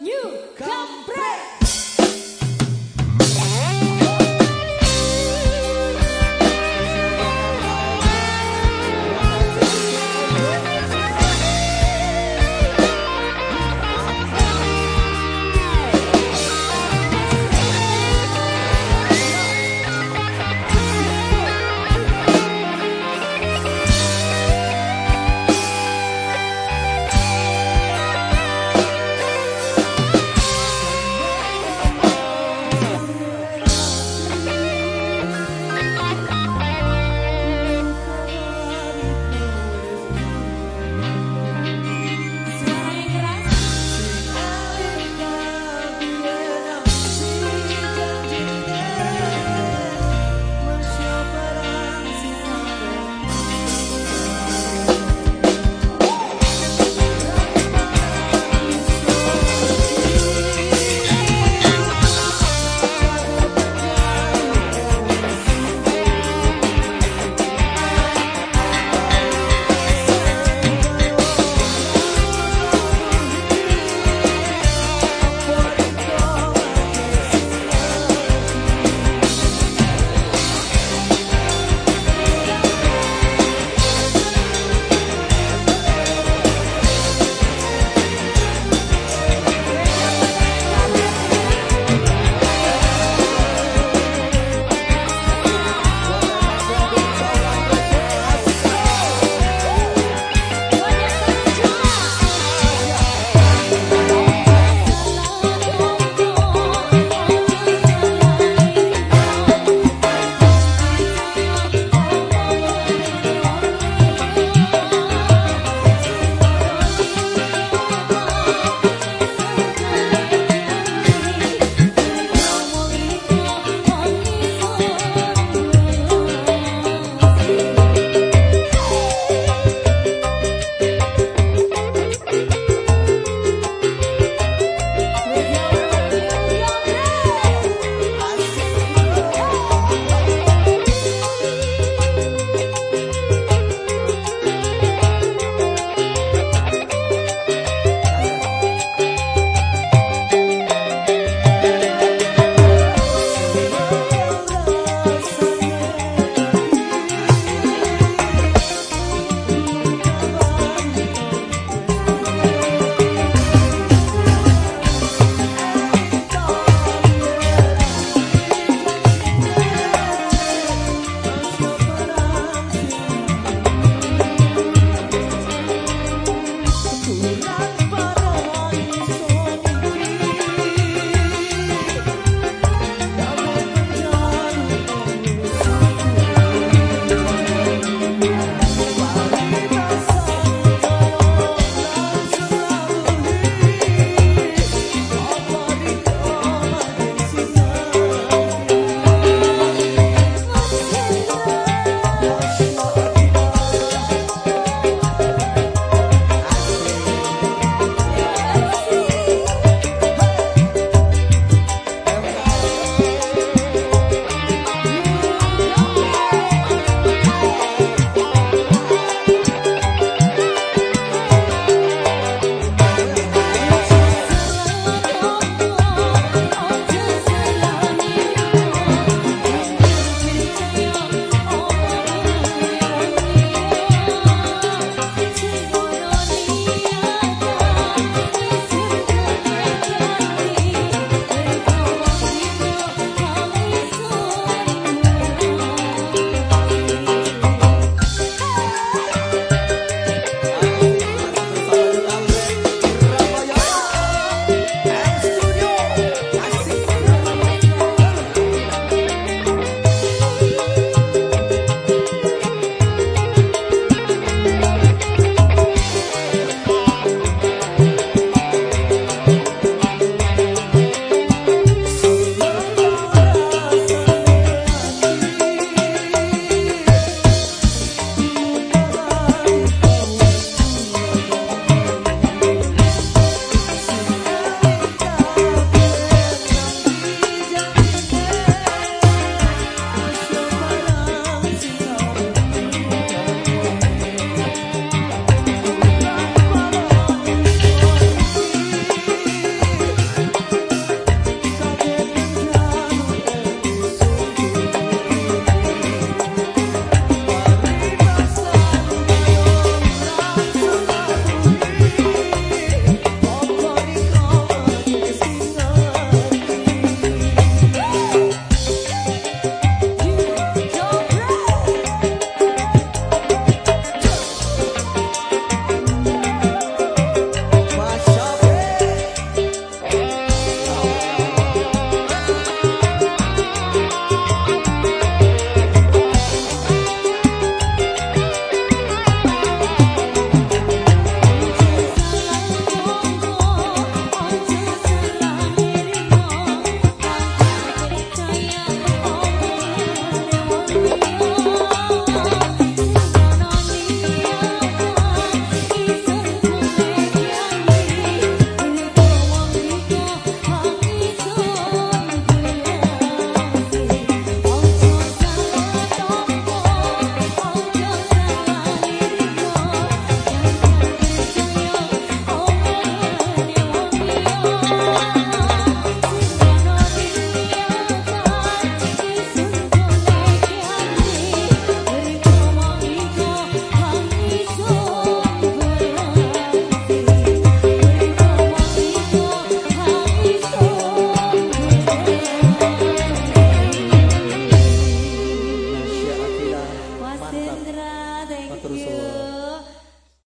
New Kampret.